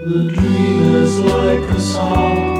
The dream is like a song.